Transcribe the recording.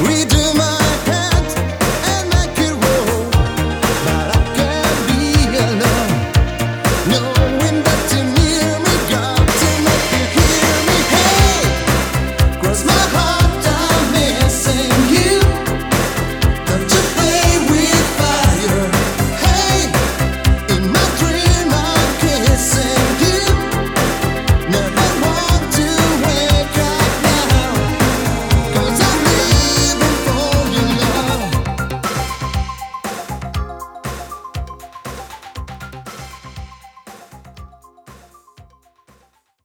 We do